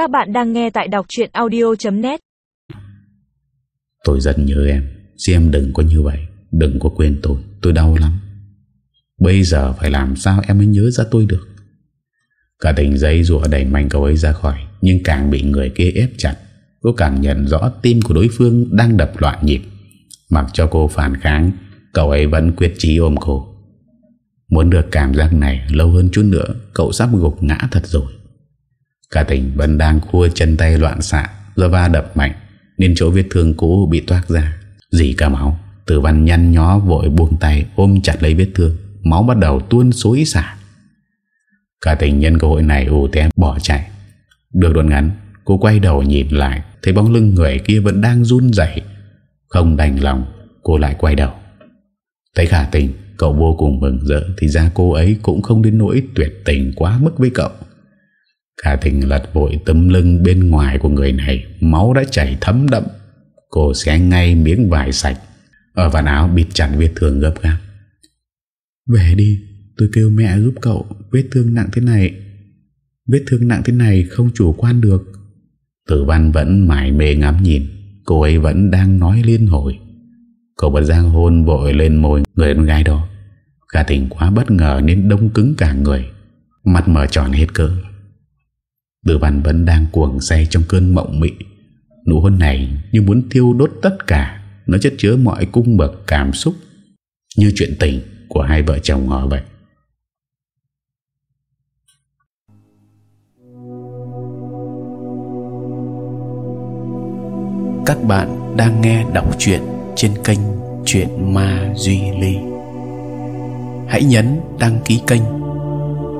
Các bạn đang nghe tại đọc chuyện audio.net Tôi rất nhớ em. Xin em đừng có như vậy. Đừng có quên tôi. Tôi đau lắm. Bây giờ phải làm sao em mới nhớ ra tôi được? Cả tình dây rùa đẩy mạnh cậu ấy ra khỏi, Nhưng càng bị người kia ép chặt, Cô càng nhận rõ tim của đối phương đang đập loạn nhịp. Mặc cho cô phản kháng, Cậu ấy vẫn quyết chí ôm cô. Muốn được cảm giác này lâu hơn chút nữa, Cậu sắp gục ngã thật rồi. Cả tỉnh vẫn đang khua chân tay loạn xạ, Do va đập mạnh, Nên chỗ vết thương cũ bị toát ra. Dì cả máu, Tử văn nhăn nhó vội buông tay ôm chặt lấy vết thương, Máu bắt đầu tuôn xối xả. Cả tình nhân cơ hội này ù té bỏ chạy. Được đoạn ngắn, Cô quay đầu nhìn lại, Thấy bóng lưng người kia vẫn đang run dậy Không đành lòng, Cô lại quay đầu. Thấy khả tình Cậu vô cùng mừng rỡ Thì ra cô ấy cũng không đến nỗi tuyệt tình quá mức với cậu. Khả tình lật vội tấm lưng bên ngoài của người này, Máu đã chảy thấm đậm Cô xé ngay miếng vải sạch, Ở vạt áo bịt chặt vết thương gấp gáp. Về đi, Tôi kêu mẹ giúp cậu, Vết thương nặng thế này, Vết thương nặng thế này không chủ quan được. Tử văn vẫn mải mê ngắm nhìn, Cô ấy vẫn đang nói liên hồi. Cậu bật giang hôn vội lên môi người con gái đó. Khả tình quá bất ngờ nên đông cứng cả người Mặt mở tròn hết cỡ từ văn vẫn đang cuồng say trong cơn mộng mị. Nụ hôn này như muốn thiêu đốt tất cả, Nó chất chứa mọi cung bậc cảm xúc, Như chuyện tình của hai vợ chồng họ vậy. Các bạn đang nghe đọc truyện trên kênh Chuyện Ma Duy Ly. Hãy nhấn đăng ký kênh